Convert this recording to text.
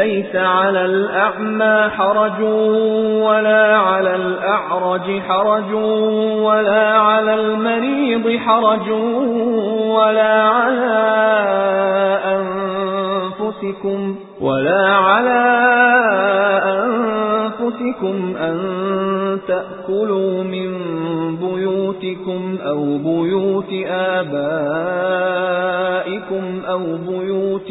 لَيْسَ عَلَى الْأَعْمَى حَرَجٌ وَلَا عَلَى الْأَعْرَجِ حَرَجٌ وَلَا عَلَى الْمَرِيضِ حَرَجٌ وَلَا عَلَى أَنفُسِكُمْ وَلَا عَلَى أَنفُسِكُمْ أَن تَأْكُلُوا مِن بُيُوتِكُمْ أَوْ بُيُوتِ آبَائِكُمْ أَوْ بُيُوتِ